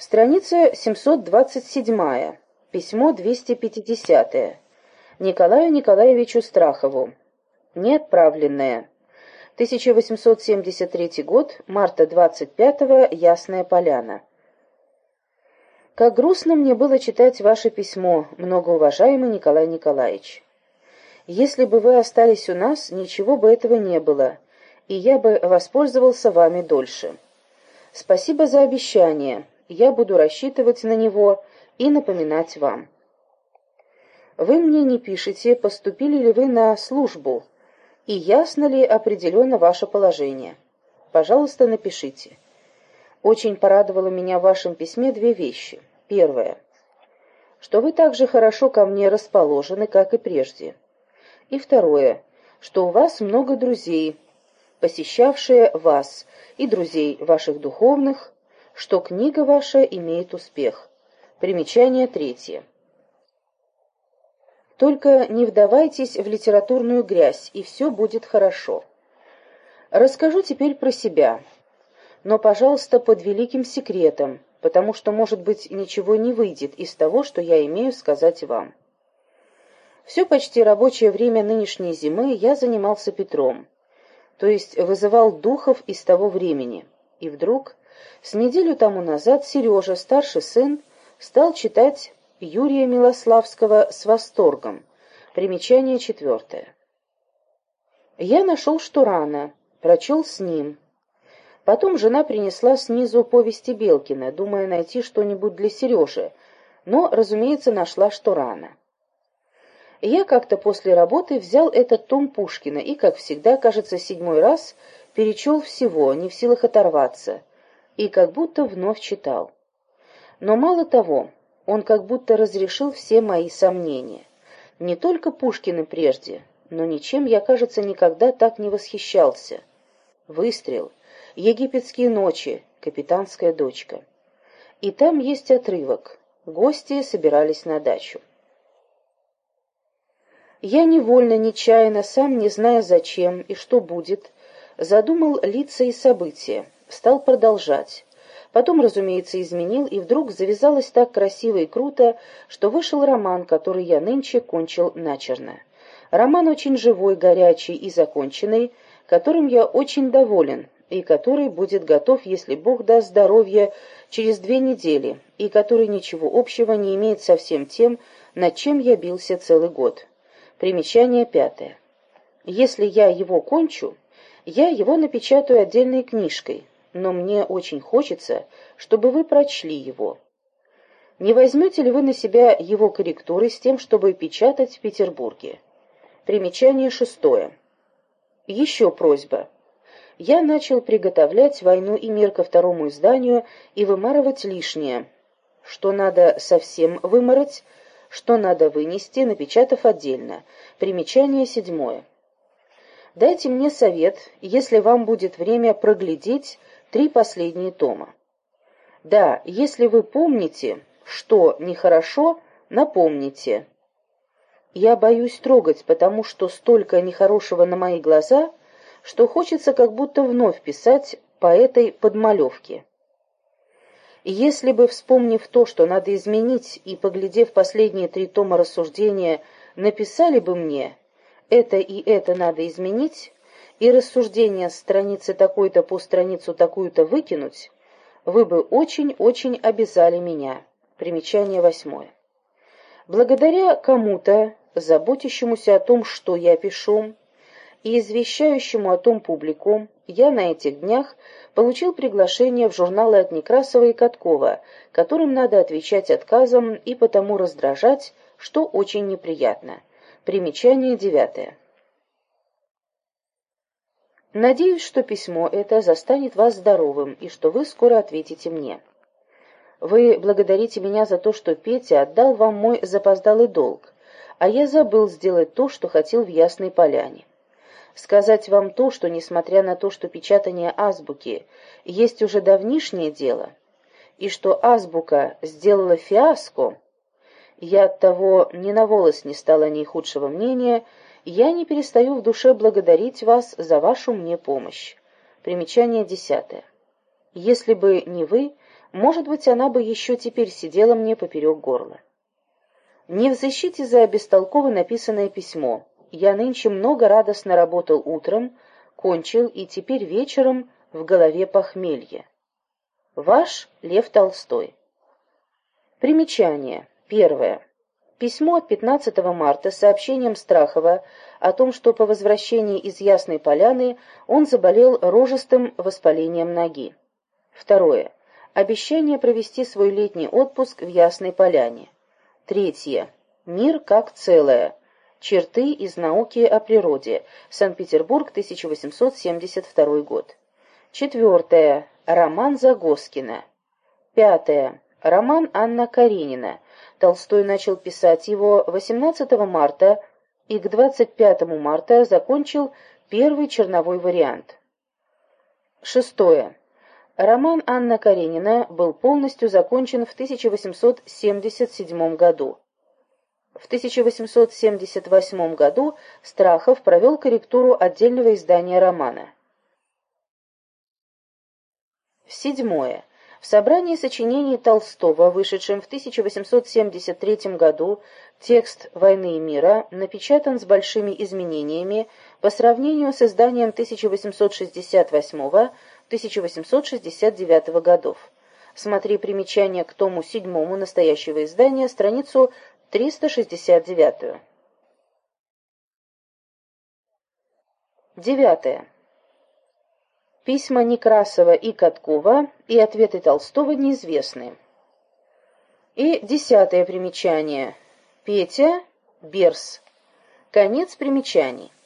Страница 727. Письмо 250. Николаю Николаевичу Страхову. Неотправленное. 1873 год, марта 25 Ясная Поляна. Как грустно мне было читать ваше письмо, многоуважаемый Николай Николаевич. Если бы вы остались у нас, ничего бы этого не было, и я бы воспользовался вами дольше. Спасибо за обещание, я буду рассчитывать на него и напоминать вам. Вы мне не пишете, поступили ли вы на службу, и ясно ли определенно ваше положение. Пожалуйста, напишите. Очень порадовало меня в вашем письме две вещи. Первое. Что вы так же хорошо ко мне расположены, как и прежде. И второе. Что у вас много друзей, посещавшие вас, и друзей ваших духовных, что книга ваша имеет успех. Примечание третье. Только не вдавайтесь в литературную грязь, и все будет хорошо. Расскажу теперь про себя, но, пожалуйста, под великим секретом, потому что, может быть, ничего не выйдет из того, что я имею сказать вам. Все почти рабочее время нынешней зимы я занимался Петром, то есть вызывал духов из того времени. И вдруг, с неделю тому назад, Сережа, старший сын, стал читать Юрия Милославского с восторгом. Примечание четвертое. Я нашел Штурана, прочел с ним. Потом жена принесла снизу повести Белкина, думая найти что-нибудь для Сережи, но, разумеется, нашла Штурана. Я как-то после работы взял этот том Пушкина и, как всегда, кажется, седьмой раз перечел всего, не в силах оторваться, и как будто вновь читал. Но мало того, он как будто разрешил все мои сомнения. Не только Пушкина прежде, но ничем я, кажется, никогда так не восхищался. Выстрел, египетские ночи, капитанская дочка. И там есть отрывок. Гости собирались на дачу. Я невольно, нечаянно, сам не зная зачем и что будет, задумал лица и события, стал продолжать. Потом, разумеется, изменил, и вдруг завязалось так красиво и круто, что вышел роман, который я нынче кончил начерно. Роман очень живой, горячий и законченный, которым я очень доволен, и который будет готов, если Бог даст здоровье, через две недели, и который ничего общего не имеет со всем тем, над чем я бился целый год. Примечание пятое. Если я его кончу, я его напечатаю отдельной книжкой, но мне очень хочется, чтобы вы прочли его. Не возьмете ли вы на себя его корректуры с тем, чтобы печатать в Петербурге? Примечание шестое. Еще просьба. Я начал приготовлять «Войну и мир» ко второму изданию и вымарывать лишнее. Что надо совсем вымороть, что надо вынести, напечатав отдельно. Примечание седьмое. Дайте мне совет, если вам будет время проглядеть три последние тома. Да, если вы помните, что нехорошо, напомните. Я боюсь трогать, потому что столько нехорошего на мои глаза, что хочется как будто вновь писать по этой подмалевке. Если бы, вспомнив то, что надо изменить, и поглядев последние три тома рассуждения, написали бы мне «это и это надо изменить», и рассуждения страницы такой-то по страницу такую-то выкинуть, вы бы очень-очень обязали меня. Примечание восьмое. Благодаря кому-то, заботящемуся о том, что я пишу, и извещающему о том публикум, я на этих днях получил приглашение в журналы от Некрасова и Каткова, которым надо отвечать отказом и потому раздражать, что очень неприятно. Примечание девятое. Надеюсь, что письмо это застанет вас здоровым и что вы скоро ответите мне. Вы благодарите меня за то, что Петя отдал вам мой запоздалый долг, а я забыл сделать то, что хотел в Ясной Поляне. Сказать вам то, что, несмотря на то, что печатание азбуки есть уже давнишнее дело, и что азбука сделала фиаско, я от того ни на волос не стала ни худшего мнения, я не перестаю в душе благодарить вас за вашу мне помощь. Примечание десятое. Если бы не вы, Может быть, она бы еще теперь сидела мне поперек горла. Не в защите за бестолково написанное письмо. Я нынче много радостно работал утром, кончил, и теперь вечером в голове похмелье. Ваш Лев Толстой. Примечание. Первое. Письмо от 15 марта с сообщением Страхова о том, что по возвращении из Ясной Поляны он заболел рожистым воспалением ноги. Второе. Обещание провести свой летний отпуск в Ясной Поляне. Третье. Мир как целое. Черты из науки о природе. Санкт-Петербург, 1872 год. Четвертое. Роман Загоскина. Пятое. Роман Анна Каренина. Толстой начал писать его 18 марта и к 25 марта закончил первый черновой вариант. Шестое. Роман Анна Каренина был полностью закончен в 1877 году. В 1878 году Страхов провел корректуру отдельного издания романа. Седьмое. В собрании сочинений Толстого, вышедшем в 1873 году, текст «Войны и мира» напечатан с большими изменениями по сравнению с изданием 1868-1869 годов. Смотри примечание к тому седьмому настоящего издания, страницу 369. Девятое. Письма Некрасова и Каткова и ответы Толстого неизвестны. И десятое примечание. Петя Берс. Конец примечаний.